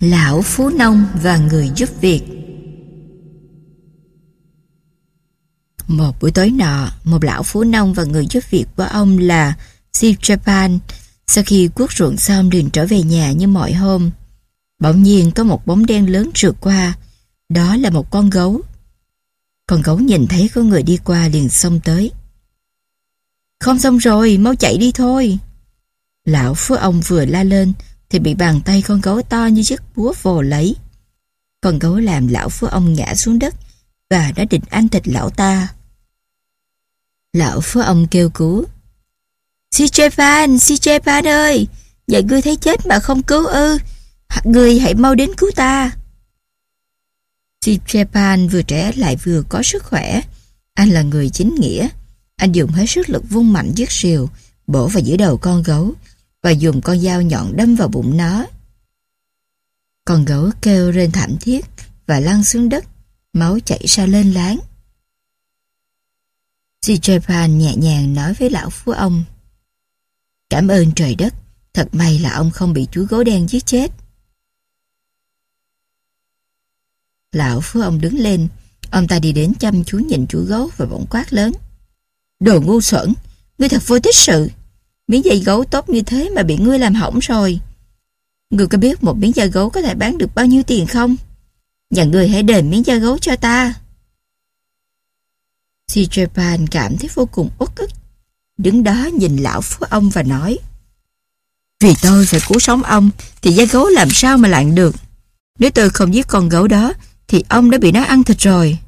Lão Phú Nông và người giúp việc Một buổi tối nọ, một lão Phú Nông và người giúp việc của ông là Steve Japan sau khi cuốc ruộng xong liền trở về nhà như mọi hôm. Bỗng nhiên có một bóng đen lớn trượt qua, đó là một con gấu. Con gấu nhìn thấy có người đi qua liền xông tới. Không xong rồi, mau chạy đi thôi. Lão Phú ông vừa la lên thì bị bàn tay con gấu to như chiếc búa vồ lấy. Con gấu làm lão phu ông ngã xuống đất và đã định ăn thịt lão ta. Lão phu ông kêu cứu. Si Chepan, Si Chepan ơi, vậy ngươi thấy chết mà không cứu ư? Ngươi hãy mau đến cứu ta. Si Chepan vừa trẻ lại vừa có sức khỏe. Anh là người chính nghĩa. Anh dùng hết sức lực vung mạnh chiếc rìu, bổ vào giữa đầu con gấu và dùng con dao nhọn đâm vào bụng nó. Con gấu kêu lên thảm thiết và lăn xuống đất, máu chảy ra lên láng. Si nhẹ nhàng nói với lão phú ông. Cảm ơn trời đất, thật may là ông không bị chú gấu đen giết chết. Lão phú ông đứng lên, ông ta đi đến chăm chú nhìn chú gấu và bỗng quát lớn. Đồ ngu xuẩn, ngươi thật vô tích sự. Miếng da gấu tốt như thế mà bị ngươi làm hỏng rồi. Ngươi có biết một miếng da gấu có thể bán được bao nhiêu tiền không? Nhà ngươi hãy đền miếng da gấu cho ta. Si Japan cảm thấy vô cùng uất ức. Đứng đó nhìn lão phú ông và nói Vì tôi phải cứu sống ông thì da gấu làm sao mà lặn được. Nếu tôi không giết con gấu đó thì ông đã bị nó ăn thịt rồi.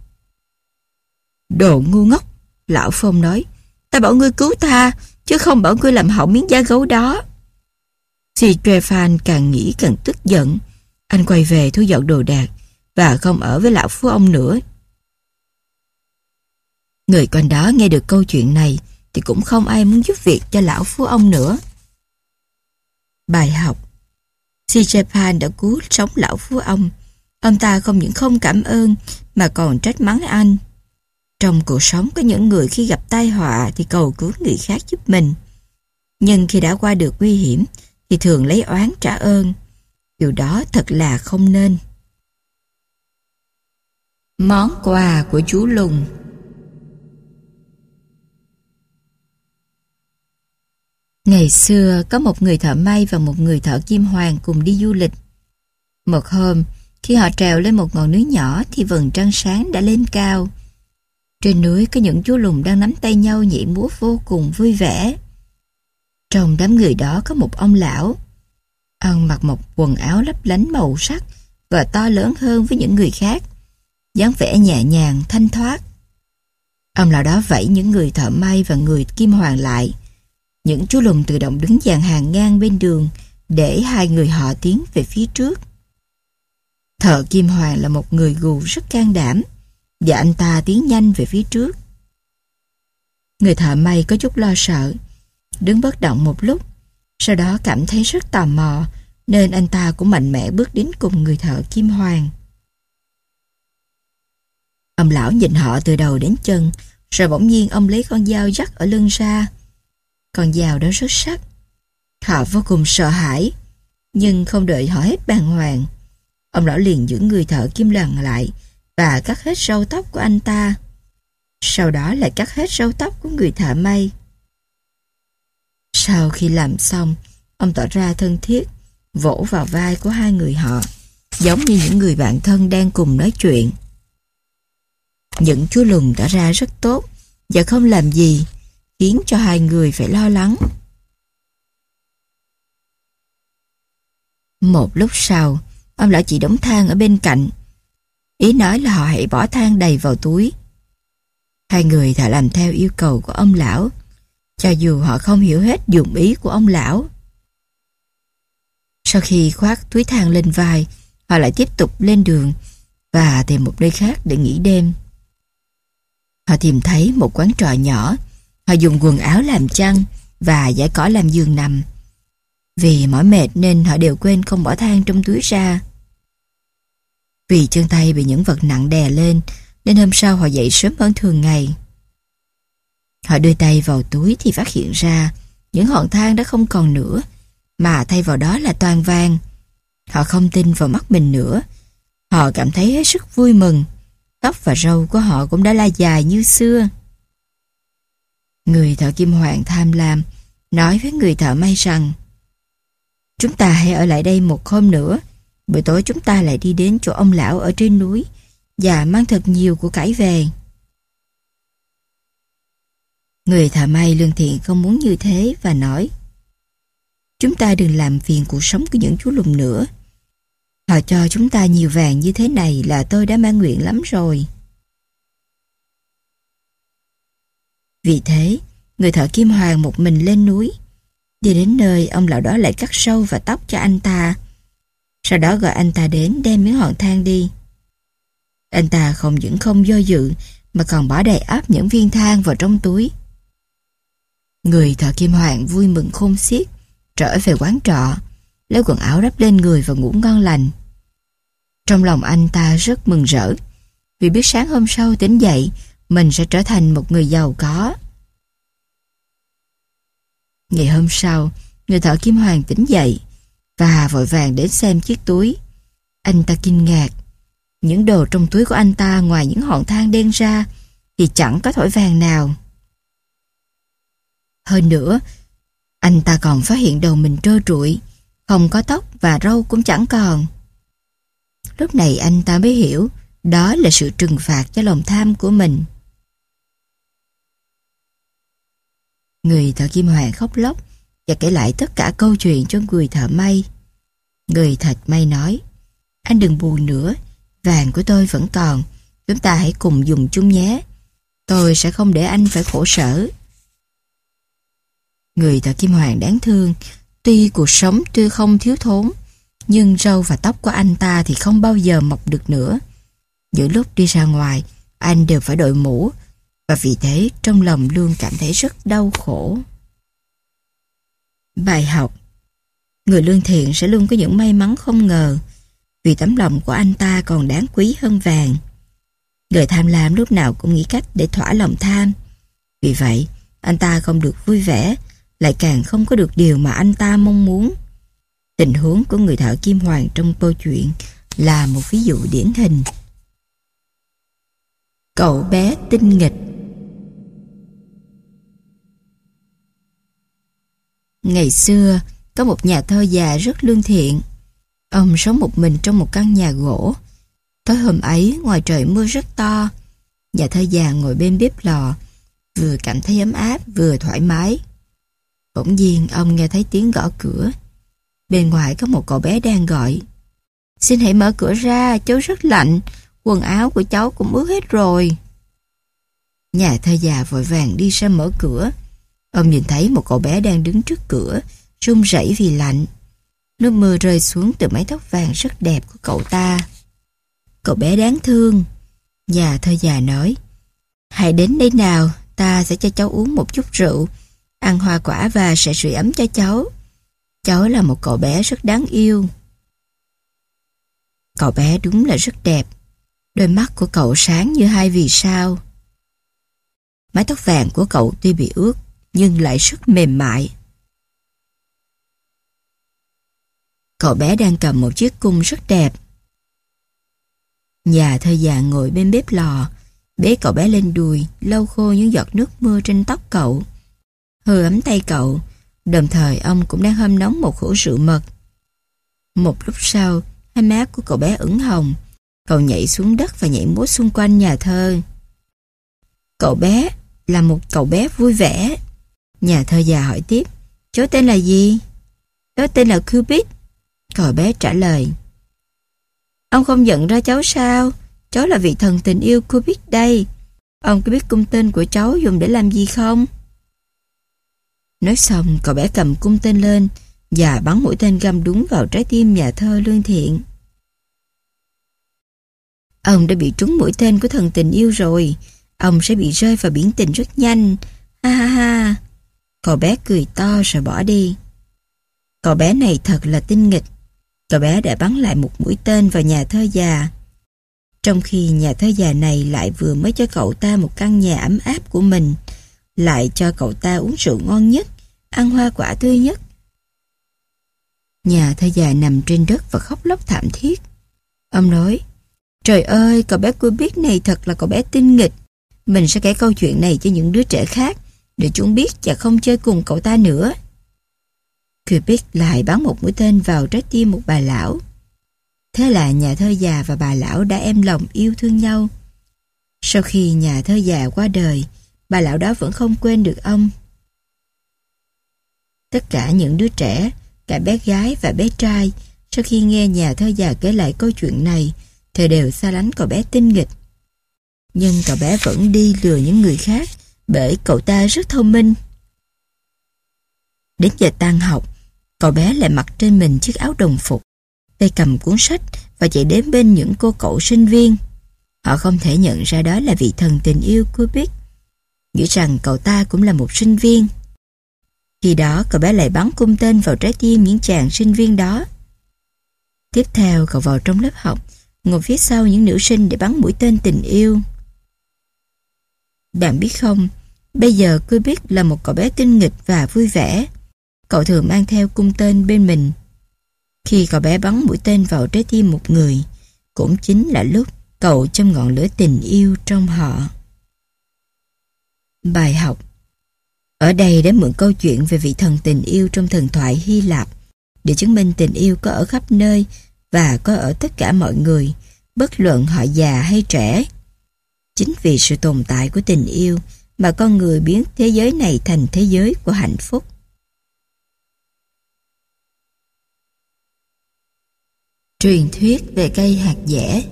Đồ ngu ngốc, lão Phong nói. Ta bảo ngươi cứu ta, chứ không bảo ngươi làm hỏng miếng da gấu đó. Si Trefan càng nghĩ càng tức giận. Anh quay về thu dọn đồ đạc và không ở với lão phú ông nữa. Người con đó nghe được câu chuyện này thì cũng không ai muốn giúp việc cho lão phú ông nữa. Bài học Si Japan đã cứu sống lão phú ông. Ông ta không những không cảm ơn mà còn trách mắng anh. Trong cuộc sống có những người khi gặp tai họa thì cầu cứu người khác giúp mình. Nhưng khi đã qua được nguy hiểm thì thường lấy oán trả ơn. Điều đó thật là không nên. Món quà của chú Lùng Ngày xưa có một người thợ may và một người thợ kim hoàng cùng đi du lịch. Một hôm, khi họ trèo lên một ngọn núi nhỏ thì vầng trăng sáng đã lên cao. Trên núi có những chú lùng đang nắm tay nhau nhảy múa vô cùng vui vẻ. Trong đám người đó có một ông lão. Ông mặc một quần áo lấp lánh màu sắc và to lớn hơn với những người khác. dáng vẻ nhẹ nhàng, thanh thoát. Ông lão đó vẫy những người thợ may và người kim hoàng lại. Những chú lùng tự động đứng dàn hàng ngang bên đường để hai người họ tiến về phía trước. Thợ kim hoàng là một người gù rất can đảm và anh ta tiến nhanh về phía trước. Người thợ may có chút lo sợ, đứng bất động một lúc, sau đó cảm thấy rất tò mò, nên anh ta cũng mạnh mẽ bước đến cùng người thợ kim hoàng. Ông lão nhìn họ từ đầu đến chân, rồi bỗng nhiên ông lấy con dao dắt ở lưng ra. Con dao đó rất sắc. Họ vô cùng sợ hãi, nhưng không đợi họ hết bàng hoàng. Ông lão liền giữ người thợ kim Hoàng lại, và cắt hết râu tóc của anh ta. Sau đó lại cắt hết râu tóc của người thợ may. Sau khi làm xong, ông tỏ ra thân thiết, vỗ vào vai của hai người họ, giống như những người bạn thân đang cùng nói chuyện. Những chú lùn tỏ ra rất tốt và không làm gì, khiến cho hai người phải lo lắng. Một lúc sau, ông lão chỉ đóng than ở bên cạnh, Ý nói là họ hãy bỏ than đầy vào túi. Hai người đã làm theo yêu cầu của ông lão, cho dù họ không hiểu hết dụng ý của ông lão. Sau khi khoác túi than lên vai, họ lại tiếp tục lên đường và tìm một nơi khác để nghỉ đêm. Họ tìm thấy một quán trọ nhỏ, họ dùng quần áo làm chăn và giải cỏ làm giường nằm. Vì mỏi mệt nên họ đều quên không bỏ than trong túi ra. Vì chân tay bị những vật nặng đè lên, nên hôm sau họ dậy sớm hơn thường ngày. Họ đưa tay vào túi thì phát hiện ra những hòn than đã không còn nữa, mà thay vào đó là toàn vàng. Họ không tin vào mắt mình nữa. Họ cảm thấy hết sức vui mừng. Tóc và râu của họ cũng đã la dài như xưa. Người thợ kim hoàng tham lam nói với người thợ may rằng, Chúng ta hãy ở lại đây một hôm nữa. Buổi tối chúng ta lại đi đến chỗ ông lão ở trên núi và mang thật nhiều của cải về. Người thợ may lương thiện không muốn như thế và nói Chúng ta đừng làm phiền cuộc sống của những chú lùn nữa. Họ cho chúng ta nhiều vàng như thế này là tôi đã mang nguyện lắm rồi. Vì thế, người thợ kim hoàng một mình lên núi. Đi đến nơi, ông lão đó lại cắt sâu và tóc cho anh ta. Sau đó gọi anh ta đến đem miếng hòn than đi. Anh ta không những không do dự mà còn bỏ đầy áp những viên than vào trong túi. Người thợ kim hoàng vui mừng khôn xiết, trở về quán trọ, lấy quần áo đắp lên người và ngủ ngon lành. Trong lòng anh ta rất mừng rỡ, vì biết sáng hôm sau tỉnh dậy, mình sẽ trở thành một người giàu có. Ngày hôm sau, người thợ kim hoàng tỉnh dậy và vội vàng đến xem chiếc túi. Anh ta kinh ngạc. Những đồ trong túi của anh ta ngoài những hòn than đen ra thì chẳng có thỏi vàng nào. Hơn nữa, anh ta còn phát hiện đầu mình trơ trụi, không có tóc và râu cũng chẳng còn. Lúc này anh ta mới hiểu đó là sự trừng phạt cho lòng tham của mình. Người thợ kim hoàng khóc lóc và kể lại tất cả câu chuyện cho người thợ may. Người thật may nói, anh đừng buồn nữa, vàng của tôi vẫn còn, chúng ta hãy cùng dùng chung nhé. Tôi sẽ không để anh phải khổ sở. Người thợ kim hoàng đáng thương, tuy cuộc sống tuy không thiếu thốn, nhưng râu và tóc của anh ta thì không bao giờ mọc được nữa. Giữa lúc đi ra ngoài, anh đều phải đội mũ, và vì thế trong lòng luôn cảm thấy rất đau khổ. Bài học Người lương thiện sẽ luôn có những may mắn không ngờ, vì tấm lòng của anh ta còn đáng quý hơn vàng. Người tham lam lúc nào cũng nghĩ cách để thỏa lòng tham. Vì vậy, anh ta không được vui vẻ, lại càng không có được điều mà anh ta mong muốn. Tình huống của người thợ kim hoàng trong câu chuyện là một ví dụ điển hình. Cậu bé tinh nghịch Ngày xưa, có một nhà thơ già rất lương thiện. Ông sống một mình trong một căn nhà gỗ. Tối hôm ấy, ngoài trời mưa rất to. Nhà thơ già ngồi bên bếp lò, vừa cảm thấy ấm áp, vừa thoải mái. Bỗng nhiên, ông nghe thấy tiếng gõ cửa. Bên ngoài có một cậu bé đang gọi. Xin hãy mở cửa ra, cháu rất lạnh. Quần áo của cháu cũng ướt hết rồi. Nhà thơ già vội vàng đi ra mở cửa. Ông nhìn thấy một cậu bé đang đứng trước cửa, run rẩy vì lạnh. Nước mưa rơi xuống từ mái tóc vàng rất đẹp của cậu ta. Cậu bé đáng thương. Nhà thơ già nói, Hãy đến đây nào, ta sẽ cho cháu uống một chút rượu, ăn hoa quả và sẽ sưởi ấm cho cháu. Cháu là một cậu bé rất đáng yêu. Cậu bé đúng là rất đẹp. Đôi mắt của cậu sáng như hai vì sao. Mái tóc vàng của cậu tuy bị ướt, nhưng lại rất mềm mại. Cậu bé đang cầm một chiếc cung rất đẹp. Nhà thơ già ngồi bên bếp lò, bế cậu bé lên đùi, lau khô những giọt nước mưa trên tóc cậu. Hư ấm tay cậu, đồng thời ông cũng đang hâm nóng một khổ rượu mật. Một lúc sau, hai má của cậu bé ửng hồng, cậu nhảy xuống đất và nhảy múa xung quanh nhà thơ. Cậu bé là một cậu bé vui vẻ. Nhà thơ già hỏi tiếp, cháu tên là gì? Cháu tên là Cupid. Cậu bé trả lời, Ông không nhận ra cháu sao? Cháu là vị thần tình yêu Cupid đây. Ông có biết cung tên của cháu dùng để làm gì không? Nói xong, cậu bé cầm cung tên lên và bắn mũi tên găm đúng vào trái tim nhà thơ lương thiện. Ông đã bị trúng mũi tên của thần tình yêu rồi. Ông sẽ bị rơi vào biển tình rất nhanh. Ha ha ha. Cậu bé cười to rồi bỏ đi. Cậu bé này thật là tinh nghịch. Cậu bé đã bắn lại một mũi tên vào nhà thơ già. Trong khi nhà thơ già này lại vừa mới cho cậu ta một căn nhà ấm áp của mình, lại cho cậu ta uống rượu ngon nhất, ăn hoa quả tươi nhất. Nhà thơ già nằm trên đất và khóc lóc thảm thiết. Ông nói, trời ơi, cậu bé biết này thật là cậu bé tinh nghịch. Mình sẽ kể câu chuyện này cho những đứa trẻ khác, để chúng biết và không chơi cùng cậu ta nữa. Cupid lại bắn một mũi tên vào trái tim một bà lão. Thế là nhà thơ già và bà lão đã em lòng yêu thương nhau. Sau khi nhà thơ già qua đời, bà lão đó vẫn không quên được ông. Tất cả những đứa trẻ, cả bé gái và bé trai, sau khi nghe nhà thơ già kể lại câu chuyện này, thì đều xa lánh cậu bé tinh nghịch. Nhưng cậu bé vẫn đi lừa những người khác, bởi cậu ta rất thông minh. Đến giờ tan học, cậu bé lại mặc trên mình chiếc áo đồng phục, tay cầm cuốn sách và chạy đến bên những cô cậu sinh viên. Họ không thể nhận ra đó là vị thần tình yêu của biết nghĩ rằng cậu ta cũng là một sinh viên. Khi đó cậu bé lại bắn cung tên vào trái tim những chàng sinh viên đó. Tiếp theo cậu vào trong lớp học, ngồi phía sau những nữ sinh để bắn mũi tên tình yêu. Bạn biết không, bây giờ cô biết là một cậu bé tinh nghịch và vui vẻ. Cậu thường mang theo cung tên bên mình. Khi cậu bé bắn mũi tên vào trái tim một người, cũng chính là lúc cậu châm ngọn lửa tình yêu trong họ. Bài học Ở đây đã mượn câu chuyện về vị thần tình yêu trong thần thoại Hy Lạp để chứng minh tình yêu có ở khắp nơi và có ở tất cả mọi người, bất luận họ già hay trẻ. Chính vì sự tồn tại của tình yêu mà con người biến thế giới này thành thế giới của hạnh phúc. Truyền thuyết về cây hạt dẻ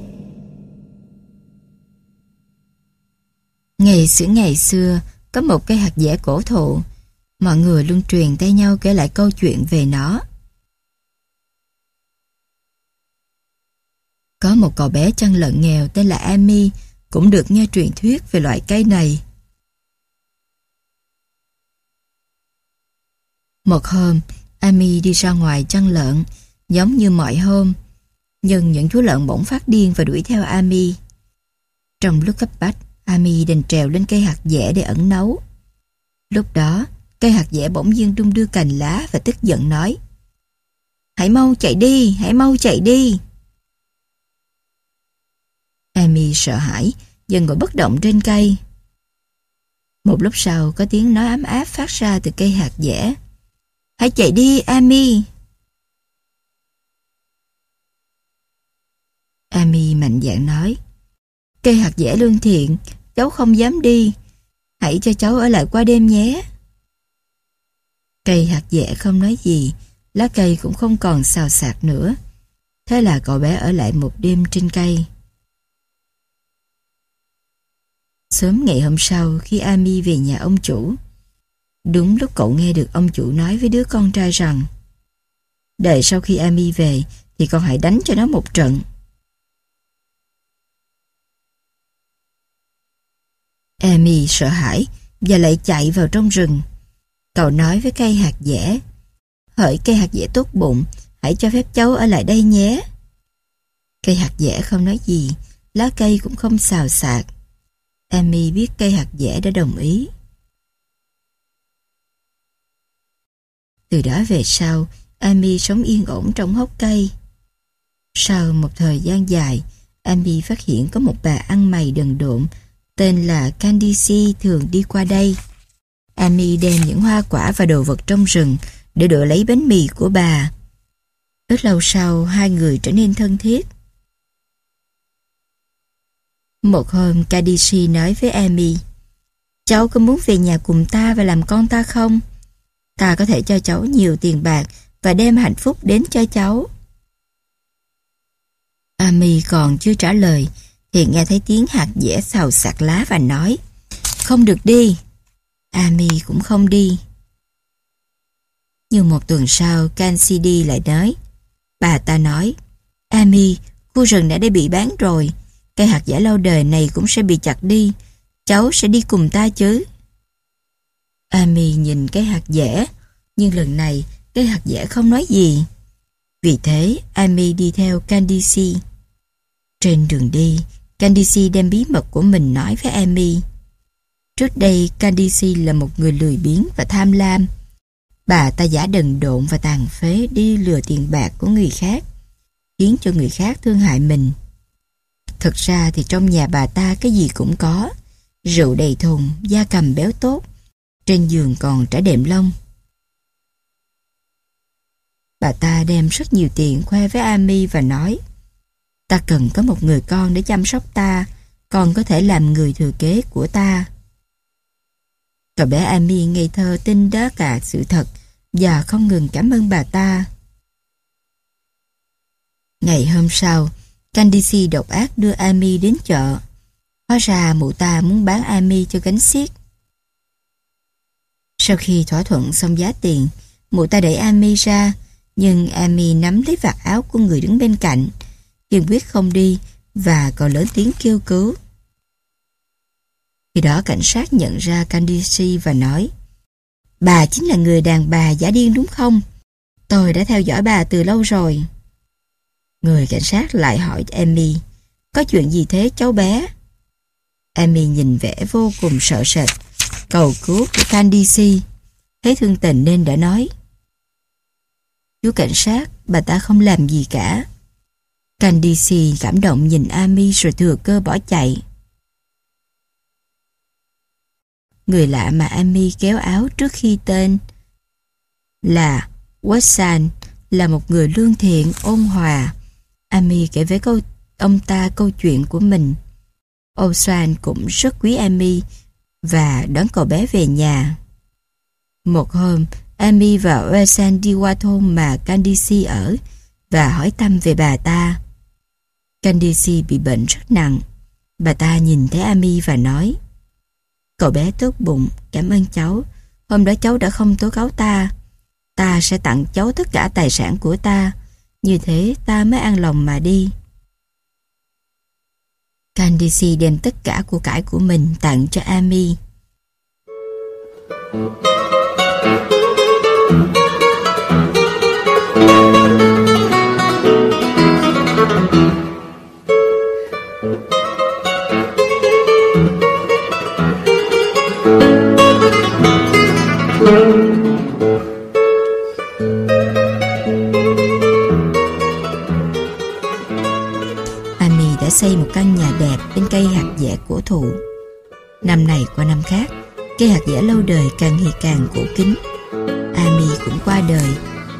Ngày xưa ngày xưa, có một cây hạt dẻ cổ thụ. Mọi người luôn truyền tay nhau kể lại câu chuyện về nó. Có một cậu bé chăn lợn nghèo tên là Amy cũng được nghe truyền thuyết về loại cây này. Một hôm, Amy đi ra ngoài chăn lợn, giống như mọi hôm. Nhưng những chú lợn bỗng phát điên và đuổi theo Amy. Trong lúc cấp bách, Amy đành trèo lên cây hạt dẻ để ẩn nấu. Lúc đó, cây hạt dẻ bỗng dưng đung đưa cành lá và tức giận nói Hãy mau chạy đi, hãy mau chạy đi. Amy sợ hãi, dần ngồi bất động trên cây. Một lúc sau có tiếng nói ấm áp phát ra từ cây hạt dẻ. Hãy chạy đi, Amy. Amy mạnh dạn nói. Cây hạt dẻ lương thiện, cháu không dám đi. Hãy cho cháu ở lại qua đêm nhé. Cây hạt dẻ không nói gì, lá cây cũng không còn xào xạc nữa. Thế là cậu bé ở lại một đêm trên cây. Sớm ngày hôm sau khi Ami về nhà ông chủ, đúng lúc cậu nghe được ông chủ nói với đứa con trai rằng, đợi sau khi Amy về thì con hãy đánh cho nó một trận. Amy sợ hãi và lại chạy vào trong rừng. Cậu nói với cây hạt dẻ, Hỡi cây hạt dẻ tốt bụng, Hãy cho phép cháu ở lại đây nhé Cây hạt dẻ không nói gì, Lá cây cũng không xào xạc Amy biết cây hạt dẻ đã đồng ý Từ đó về sau Amy sống yên ổn trong hốc cây Sau một thời gian dài Amy phát hiện có một bà ăn mày đần độn tên là Candice thường đi qua đây. Amy đem những hoa quả và đồ vật trong rừng để đỡ lấy bánh mì của bà. Ít lâu sau, hai người trở nên thân thiết. Một hôm, Candice nói với Amy, Cháu có muốn về nhà cùng ta và làm con ta không? Ta có thể cho cháu nhiều tiền bạc và đem hạnh phúc đến cho cháu. Amy còn chưa trả lời, thì nghe thấy tiếng hạt dẻ xào sạc lá và nói Không được đi. Ami cũng không đi. Nhưng một tuần sau, Cassidy lại nói Bà ta nói Ami, khu rừng đã đã bị bán rồi. Cây hạt dẻ lâu đời này cũng sẽ bị chặt đi. Cháu sẽ đi cùng ta chứ. Amy nhìn cái hạt dẻ, nhưng lần này cái hạt dẻ không nói gì. Vì thế, Amy đi theo Candice. Trên đường đi, Candice đem bí mật của mình nói với Amy. Trước đây, Candice là một người lười biếng và tham lam. Bà ta giả đần độn và tàn phế đi lừa tiền bạc của người khác, khiến cho người khác thương hại mình. Thật ra thì trong nhà bà ta cái gì cũng có, rượu đầy thùng, da cầm béo tốt, trên giường còn trải đệm lông. Bà ta đem rất nhiều tiền khoe với Ami và nói Ta cần có một người con để chăm sóc ta, con có thể làm người thừa kế của ta. Cậu bé Ami ngây thơ tin đó cả sự thật và không ngừng cảm ơn bà ta. Ngày hôm sau, Candice độc ác đưa Ami đến chợ. Hóa ra mụ ta muốn bán Ami cho gánh xiết. Sau khi thỏa thuận xong giá tiền, mụ ta đẩy Ami ra, nhưng Ami nắm lấy vạt áo của người đứng bên cạnh, kiên quyết không đi và còn lớn tiếng kêu cứu. Khi đó cảnh sát nhận ra Candice và nói Bà chính là người đàn bà giả điên đúng không? Tôi đã theo dõi bà từ lâu rồi. Người cảnh sát lại hỏi Emmy Có chuyện gì thế cháu bé? Emmy nhìn vẻ vô cùng sợ sệt cầu cứu của Candice thấy thương tình nên đã nói Chú cảnh sát, bà ta không làm gì cả. Candice cảm động nhìn Amy rồi thừa cơ bỏ chạy. Người lạ mà Amy kéo áo trước khi tên là Watson là một người lương thiện, ôn hòa. Amy kể với câu ông ta câu chuyện của mình. Osan cũng rất quý Amy và đón cậu bé về nhà. Một hôm, Amy và Osan đi qua thôn mà Candice ở và hỏi thăm về bà ta. Candice bị bệnh rất nặng. Bà ta nhìn thấy Amy và nói Cậu bé tốt bụng, cảm ơn cháu. Hôm đó cháu đã không tố cáo ta. Ta sẽ tặng cháu tất cả tài sản của ta. Như thế ta mới an lòng mà đi. Candice đem tất cả của cải của mình tặng cho Amy xây một căn nhà đẹp bên cây hạt dẻ cổ thụ. Năm này qua năm khác, cây hạt dẻ lâu đời càng ngày càng cổ kính. Ami cũng qua đời.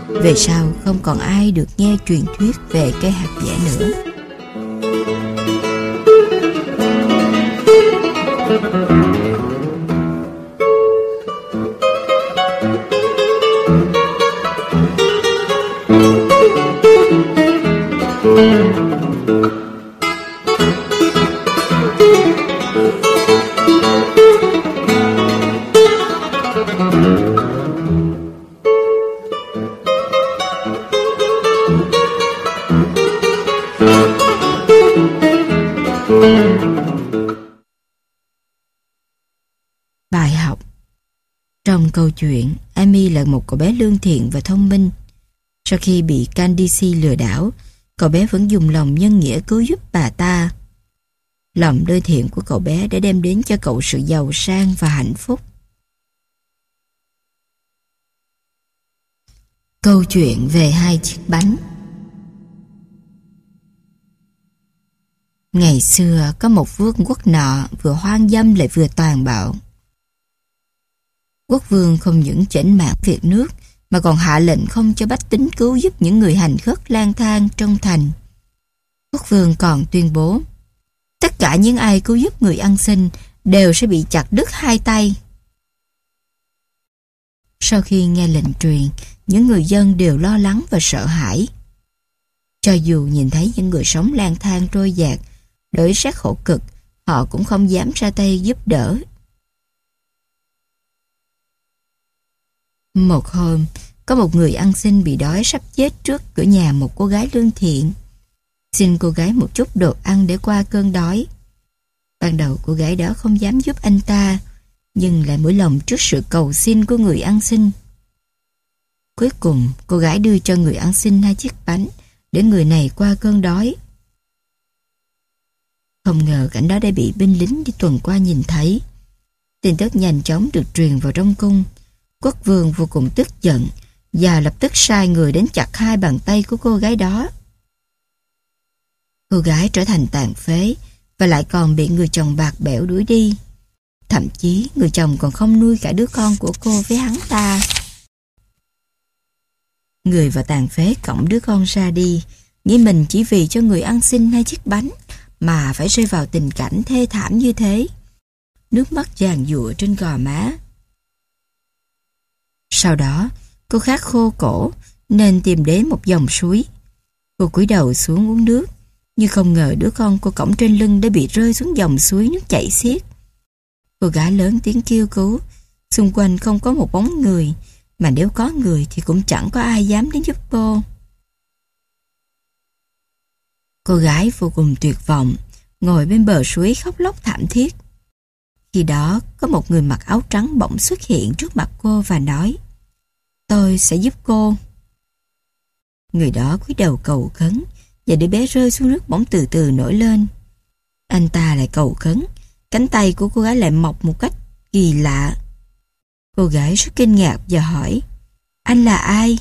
Về sau không còn ai được nghe truyền thuyết về cây hạt dẻ nữa. Trong câu chuyện, Amy là một cậu bé lương thiện và thông minh. Sau khi bị Candice lừa đảo, cậu bé vẫn dùng lòng nhân nghĩa cứu giúp bà ta. Lòng đôi thiện của cậu bé đã đem đến cho cậu sự giàu sang và hạnh phúc. Câu chuyện về hai chiếc bánh Ngày xưa có một vương quốc nọ vừa hoang dâm lại vừa toàn bạo. Quốc vương không những chỉnh mạng việc nước mà còn hạ lệnh không cho bách tính cứu giúp những người hành khất lang thang trong thành. Quốc vương còn tuyên bố tất cả những ai cứu giúp người ăn xin đều sẽ bị chặt đứt hai tay. Sau khi nghe lệnh truyền, những người dân đều lo lắng và sợ hãi. Cho dù nhìn thấy những người sống lang thang trôi dạt, đối sát khổ cực, họ cũng không dám ra tay giúp đỡ Một hôm, có một người ăn xin bị đói sắp chết trước cửa nhà một cô gái lương thiện. Xin cô gái một chút đồ ăn để qua cơn đói. Ban đầu cô gái đó không dám giúp anh ta, nhưng lại mũi lòng trước sự cầu xin của người ăn xin. Cuối cùng, cô gái đưa cho người ăn xin hai chiếc bánh để người này qua cơn đói. Không ngờ cảnh đó đã bị binh lính đi tuần qua nhìn thấy. Tin tức nhanh chóng được truyền vào trong cung. Quốc vương vô cùng tức giận và lập tức sai người đến chặt hai bàn tay của cô gái đó. Cô gái trở thành tàn phế và lại còn bị người chồng bạc bẽo đuổi đi. Thậm chí người chồng còn không nuôi cả đứa con của cô với hắn ta. Người và tàn phế cõng đứa con ra đi, nghĩ mình chỉ vì cho người ăn xin hai chiếc bánh mà phải rơi vào tình cảnh thê thảm như thế. Nước mắt giàn dụa trên gò má. Sau đó, cô khát khô cổ nên tìm đến một dòng suối. Cô cúi đầu xuống uống nước, nhưng không ngờ đứa con cô cõng trên lưng đã bị rơi xuống dòng suối nước chảy xiết. Cô gái lớn tiếng kêu cứu, xung quanh không có một bóng người, mà nếu có người thì cũng chẳng có ai dám đến giúp cô. Cô gái vô cùng tuyệt vọng, ngồi bên bờ suối khóc lóc thảm thiết. Khi đó, có một người mặc áo trắng bỗng xuất hiện trước mặt cô và nói Tôi sẽ giúp cô. Người đó cúi đầu cầu khấn và đứa bé rơi xuống nước bỗng từ từ nổi lên. Anh ta lại cầu khấn, cánh tay của cô gái lại mọc một cách kỳ lạ. Cô gái rất kinh ngạc và hỏi Anh là ai?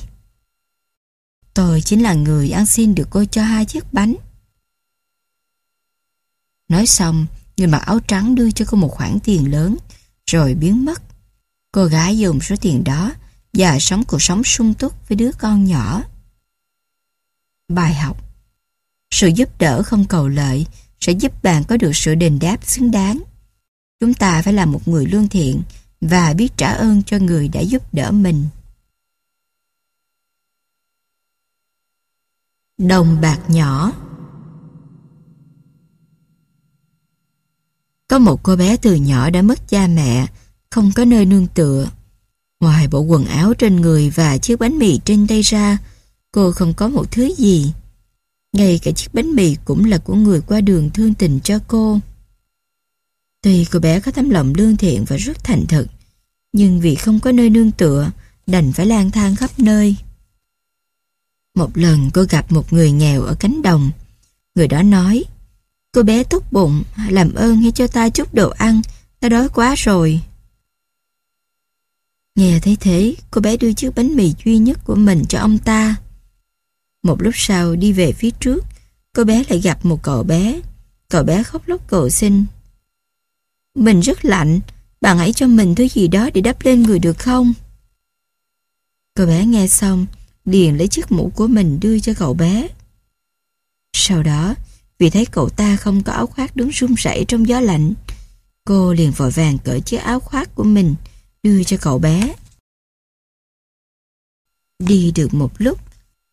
Tôi chính là người ăn xin được cô cho hai chiếc bánh. Nói xong, người mặc áo trắng đưa cho cô một khoản tiền lớn, rồi biến mất. Cô gái dùng số tiền đó và sống cuộc sống sung túc với đứa con nhỏ. Bài học Sự giúp đỡ không cầu lợi sẽ giúp bạn có được sự đền đáp xứng đáng. Chúng ta phải là một người lương thiện và biết trả ơn cho người đã giúp đỡ mình. Đồng bạc nhỏ Có một cô bé từ nhỏ đã mất cha mẹ, không có nơi nương tựa. Ngoài bộ quần áo trên người và chiếc bánh mì trên tay ra, cô không có một thứ gì. Ngay cả chiếc bánh mì cũng là của người qua đường thương tình cho cô. Tuy cô bé có tấm lòng lương thiện và rất thành thực, nhưng vì không có nơi nương tựa, đành phải lang thang khắp nơi. Một lần cô gặp một người nghèo ở cánh đồng. Người đó nói, cô bé tốt bụng, làm ơn hãy cho ta chút đồ ăn, ta đói quá rồi. Nghe thấy thế, cô bé đưa chiếc bánh mì duy nhất của mình cho ông ta. Một lúc sau đi về phía trước, cô bé lại gặp một cậu bé. Cậu bé khóc lóc cầu xin. Mình rất lạnh, bạn hãy cho mình thứ gì đó để đắp lên người được không? Cô bé nghe xong, liền lấy chiếc mũ của mình đưa cho cậu bé. Sau đó, vì thấy cậu ta không có áo khoác đứng run rẩy trong gió lạnh, cô liền vội vàng cởi chiếc áo khoác của mình đưa cho cậu bé. Đi được một lúc,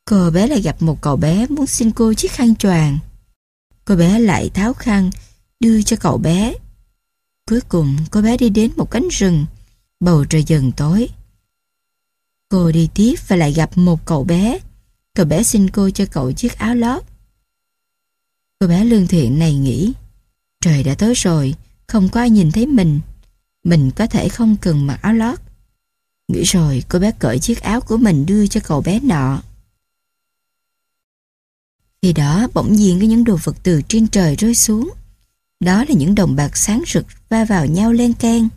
cô bé lại gặp một cậu bé muốn xin cô chiếc khăn choàng. Cô bé lại tháo khăn, đưa cho cậu bé. Cuối cùng cô bé đi đến một cánh rừng, bầu trời dần tối. Cô đi tiếp và lại gặp một cậu bé. Cậu bé xin cô cho cậu chiếc áo lót. Cô bé lương thiện này nghĩ, trời đã tối rồi, không có ai nhìn thấy mình. Mình có thể không cần mặc áo lót. Nghĩ rồi cô bé cởi chiếc áo của mình đưa cho cậu bé nọ. Khi đó bỗng nhiên có những đồ vật từ trên trời rơi xuống. Đó là những đồng bạc sáng rực va vào nhau len can.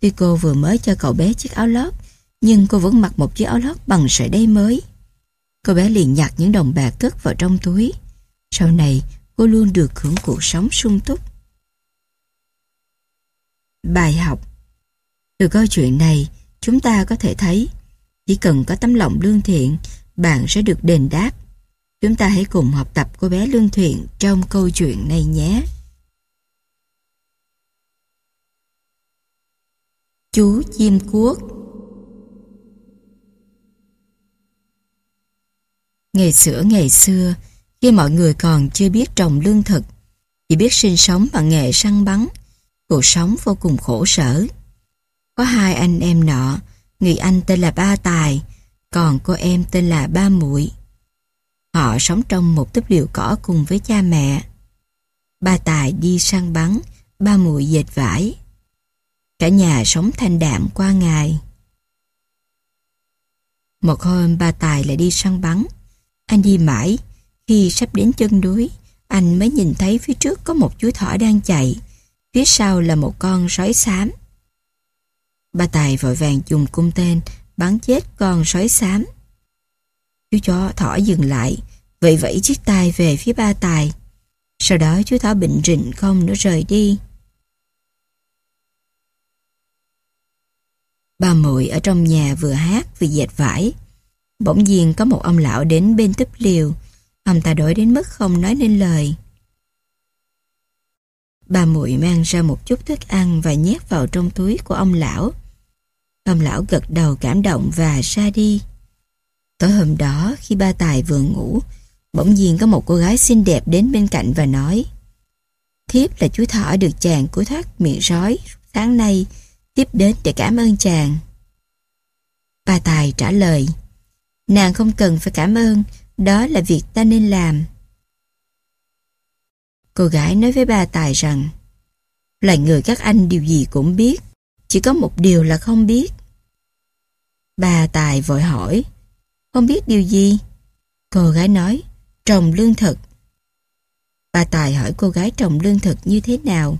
Tuy cô vừa mới cho cậu bé chiếc áo lót, nhưng cô vẫn mặc một chiếc áo lót bằng sợi dây mới. Cô bé liền nhặt những đồng bạc cất vào trong túi. Sau này, cô luôn được hưởng cuộc sống sung túc. Bài học Từ câu chuyện này, chúng ta có thể thấy chỉ cần có tấm lòng lương thiện, bạn sẽ được đền đáp. Chúng ta hãy cùng học tập cô bé lương thiện trong câu chuyện này nhé. Chú chim cuốc Ngày xưa ngày xưa, khi mọi người còn chưa biết trồng lương thực, chỉ biết sinh sống bằng nghề săn bắn, cuộc sống vô cùng khổ sở. Có hai anh em nọ, người anh tên là Ba Tài, còn cô em tên là Ba Muội. Họ sống trong một túp liều cỏ cùng với cha mẹ. Ba Tài đi săn bắn, ba Muội dệt vải. Cả nhà sống thanh đạm qua ngày. Một hôm ba Tài lại đi săn bắn. Anh đi mãi, khi sắp đến chân núi, anh mới nhìn thấy phía trước có một chú thỏ đang chạy, phía sau là một con sói xám. Ba Tài vội vàng dùng cung tên bắn chết con sói xám. Chú chó thỏ dừng lại, vẫy vẫy chiếc tay về phía ba Tài. Sau đó chú thỏ bệnh rịnh không nữa rời đi. Ba muội ở trong nhà vừa hát vừa dệt vải. Bỗng nhiên có một ông lão đến bên túp liều. Ông ta đổi đến mức không nói nên lời. Bà muội mang ra một chút thức ăn và nhét vào trong túi của ông lão. Ông lão gật đầu cảm động và ra đi. Tối hôm đó khi ba Tài vừa ngủ, bỗng nhiên có một cô gái xinh đẹp đến bên cạnh và nói Thiếp là chú thỏ được chàng cứu thoát miệng rói sáng nay, tiếp đến để cảm ơn chàng. Ba Tài trả lời Nàng không cần phải cảm ơn, đó là việc ta nên làm. Cô gái nói với ba Tài rằng, Loài người các anh điều gì cũng biết, Chỉ có một điều là không biết. Bà Tài vội hỏi, Không biết điều gì? Cô gái nói, Trồng lương thực. Bà Tài hỏi cô gái trồng lương thực như thế nào.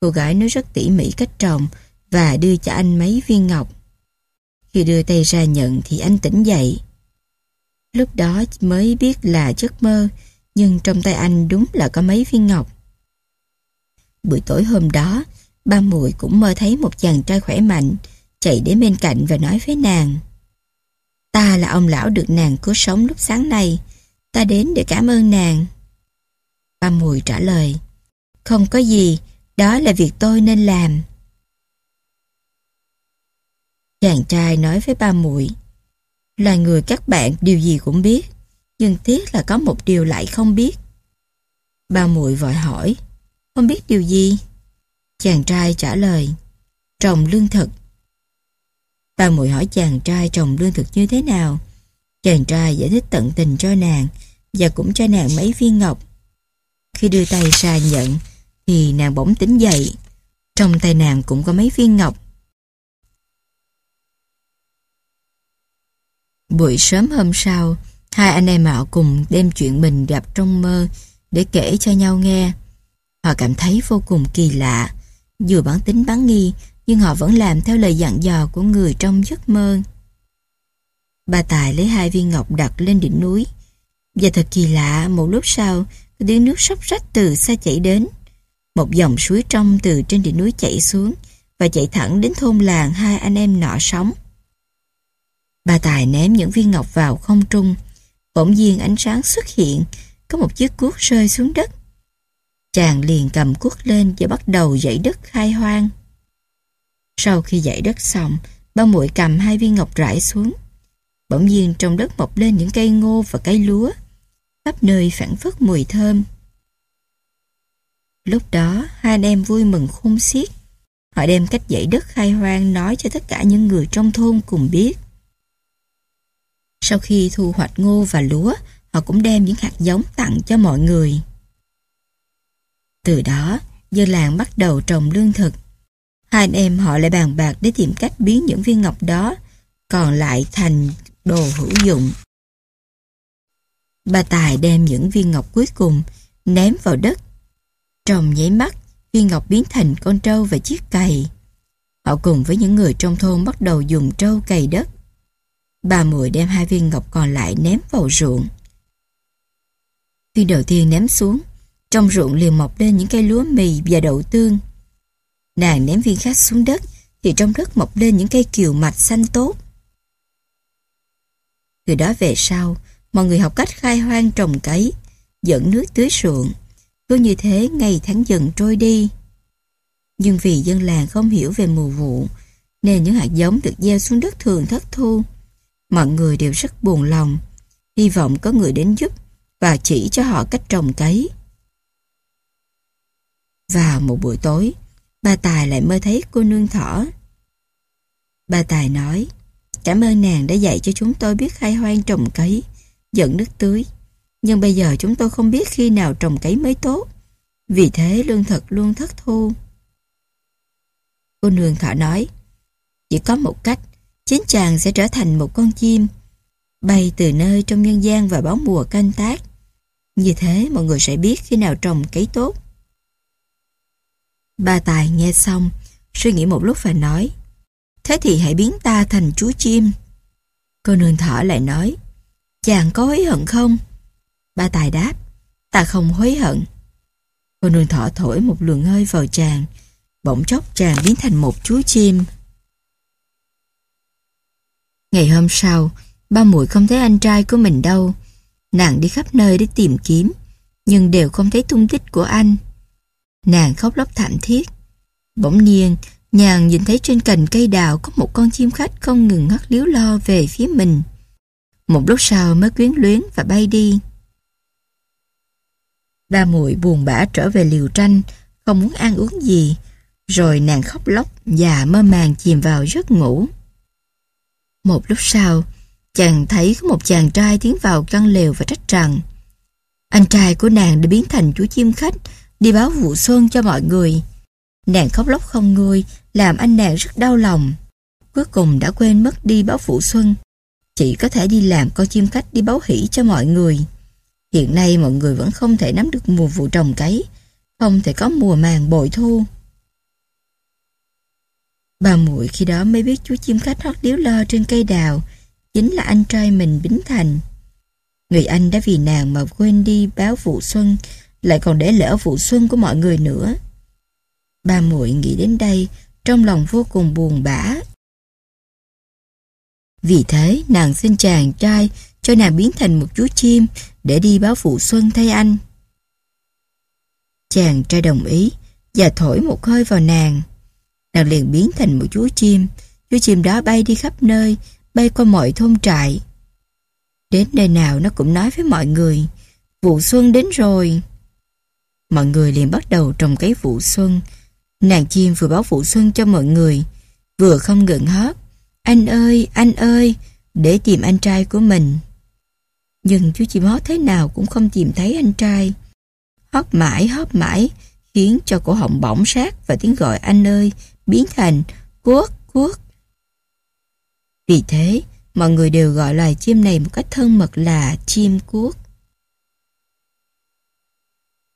Cô gái nói rất tỉ mỉ cách trồng Và đưa cho anh mấy viên ngọc. Khi đưa tay ra nhận thì anh tỉnh dậy. Lúc đó mới biết là giấc mơ nhưng trong tay anh đúng là có mấy viên ngọc. Buổi tối hôm đó, ba muội cũng mơ thấy một chàng trai khỏe mạnh, chạy đến bên cạnh và nói với nàng. Ta là ông lão được nàng cứu sống lúc sáng nay, ta đến để cảm ơn nàng. Ba mùi trả lời, không có gì, đó là việc tôi nên làm. Chàng trai nói với ba muội Loài người các bạn điều gì cũng biết nhưng tiếc là có một điều lại không biết. Ba muội vội hỏi, không biết điều gì? Chàng trai trả lời, trồng lương thực. Ba muội hỏi chàng trai trồng lương thực như thế nào? Chàng trai giải thích tận tình cho nàng và cũng cho nàng mấy viên ngọc. Khi đưa tay ra nhận thì nàng bỗng tỉnh dậy. Trong tay nàng cũng có mấy viên ngọc. Buổi sớm hôm sau, Hai anh em họ cùng đem chuyện mình gặp trong mơ để kể cho nhau nghe. Họ cảm thấy vô cùng kỳ lạ. Dù bản tính bán nghi, nhưng họ vẫn làm theo lời dặn dò của người trong giấc mơ. Bà Tài lấy hai viên ngọc đặt lên đỉnh núi. Và thật kỳ lạ, một lúc sau, tiếng nước sóc rách từ xa chảy đến. Một dòng suối trong từ trên đỉnh núi chảy xuống và chạy thẳng đến thôn làng hai anh em nọ sống. Bà Tài ném những viên ngọc vào không trung, Bỗng nhiên ánh sáng xuất hiện, có một chiếc cuốc rơi xuống đất. Chàng liền cầm cuốc lên và bắt đầu dãy đất khai hoang. Sau khi dãy đất xong, ba muội cầm hai viên ngọc rải xuống. Bỗng nhiên trong đất mọc lên những cây ngô và cây lúa, khắp nơi phản phất mùi thơm. Lúc đó, hai anh em vui mừng khôn xiết. Họ đem cách dãy đất khai hoang nói cho tất cả những người trong thôn cùng biết. Sau khi thu hoạch ngô và lúa, họ cũng đem những hạt giống tặng cho mọi người. Từ đó, dân làng bắt đầu trồng lương thực. Hai anh em họ lại bàn bạc để tìm cách biến những viên ngọc đó còn lại thành đồ hữu dụng. Bà Tài đem những viên ngọc cuối cùng ném vào đất. Trong nháy mắt, viên ngọc biến thành con trâu và chiếc cày. Họ cùng với những người trong thôn bắt đầu dùng trâu cày đất. Bà Mùi đem hai viên ngọc còn lại ném vào ruộng. Viên đầu tiên ném xuống, trong ruộng liền mọc lên những cây lúa mì và đậu tương. Nàng ném viên khác xuống đất, thì trong đất mọc lên những cây kiều mạch xanh tốt. Từ đó về sau, mọi người học cách khai hoang trồng cấy, dẫn nước tưới ruộng. Cứ như thế ngày tháng dần trôi đi. Nhưng vì dân làng không hiểu về mùa vụ, nên những hạt giống được gieo xuống đất thường thất thu. Mọi người đều rất buồn lòng, hy vọng có người đến giúp và chỉ cho họ cách trồng cấy. Vào một buổi tối, bà Tài lại mơ thấy cô nương thỏ. Bà Tài nói, cảm ơn nàng đã dạy cho chúng tôi biết khai hoang trồng cấy, dẫn nước tưới. Nhưng bây giờ chúng tôi không biết khi nào trồng cấy mới tốt. Vì thế lương thực luôn thất thu. Cô nương thỏ nói, chỉ có một cách chính chàng sẽ trở thành một con chim, bay từ nơi trong nhân gian và báo mùa canh tác. Như thế mọi người sẽ biết khi nào trồng cấy tốt. Ba Tài nghe xong, suy nghĩ một lúc và nói, thế thì hãy biến ta thành chú chim. Cô nương thỏ lại nói, chàng có hối hận không? Ba tài đáp, ta không hối hận. Cô nương thỏ thổi một luồng hơi vào chàng, bỗng chốc chàng biến thành một chú chim. Ngày hôm sau, ba muội không thấy anh trai của mình đâu. Nàng đi khắp nơi để tìm kiếm, nhưng đều không thấy tung tích của anh. Nàng khóc lóc thảm thiết. Bỗng nhiên, nhàn nhìn thấy trên cành cây đào có một con chim khách không ngừng ngất líu lo về phía mình. Một lúc sau mới quyến luyến và bay đi. Ba muội buồn bã trở về liều tranh, không muốn ăn uống gì, rồi nàng khóc lóc và mơ màng chìm vào giấc ngủ. Một lúc sau, chàng thấy có một chàng trai tiến vào căn lều và trách rằng anh trai của nàng đã biến thành chú chim khách đi báo vụ xuân cho mọi người. Nàng khóc lóc không nguôi, làm anh nàng rất đau lòng. Cuối cùng đã quên mất đi báo vụ xuân. Chỉ có thể đi làm con chim khách đi báo hỷ cho mọi người. Hiện nay mọi người vẫn không thể nắm được mùa vụ trồng cấy, không thể có mùa màng bội thu. Bà muội khi đó mới biết chú chim khách hót điếu lo trên cây đào chính là anh trai mình Bính Thành. Người anh đã vì nàng mà quên đi báo vụ xuân, lại còn để lỡ vụ xuân của mọi người nữa. bà muội nghĩ đến đây, trong lòng vô cùng buồn bã. Vì thế, nàng xin chàng trai cho nàng biến thành một chú chim để đi báo vụ xuân thay anh. Chàng trai đồng ý và thổi một hơi vào nàng. Nàng liền biến thành một chú chim. Chú chim đó bay đi khắp nơi, bay qua mọi thôn trại. Đến nơi nào nó cũng nói với mọi người, vụ xuân đến rồi. Mọi người liền bắt đầu trồng cấy vụ xuân. Nàng chim vừa báo vụ xuân cho mọi người, vừa không ngừng hót. Anh ơi, anh ơi, để tìm anh trai của mình. Nhưng chú chim hót thế nào cũng không tìm thấy anh trai. Hót mãi, hót mãi, khiến cho cổ họng bỏng sát và tiếng gọi anh ơi biến thành cuốc, cuốc. Vì thế, mọi người đều gọi loài chim này một cách thân mật là chim cuốc.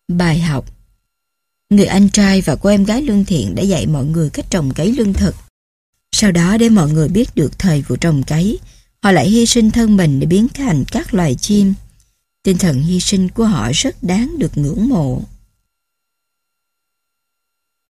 Bài học Người anh trai và cô em gái lương thiện đã dạy mọi người cách trồng cấy lương thực. Sau đó để mọi người biết được thời vụ trồng cấy, họ lại hy sinh thân mình để biến thành các loài chim. Tinh thần hy sinh của họ rất đáng được ngưỡng mộ.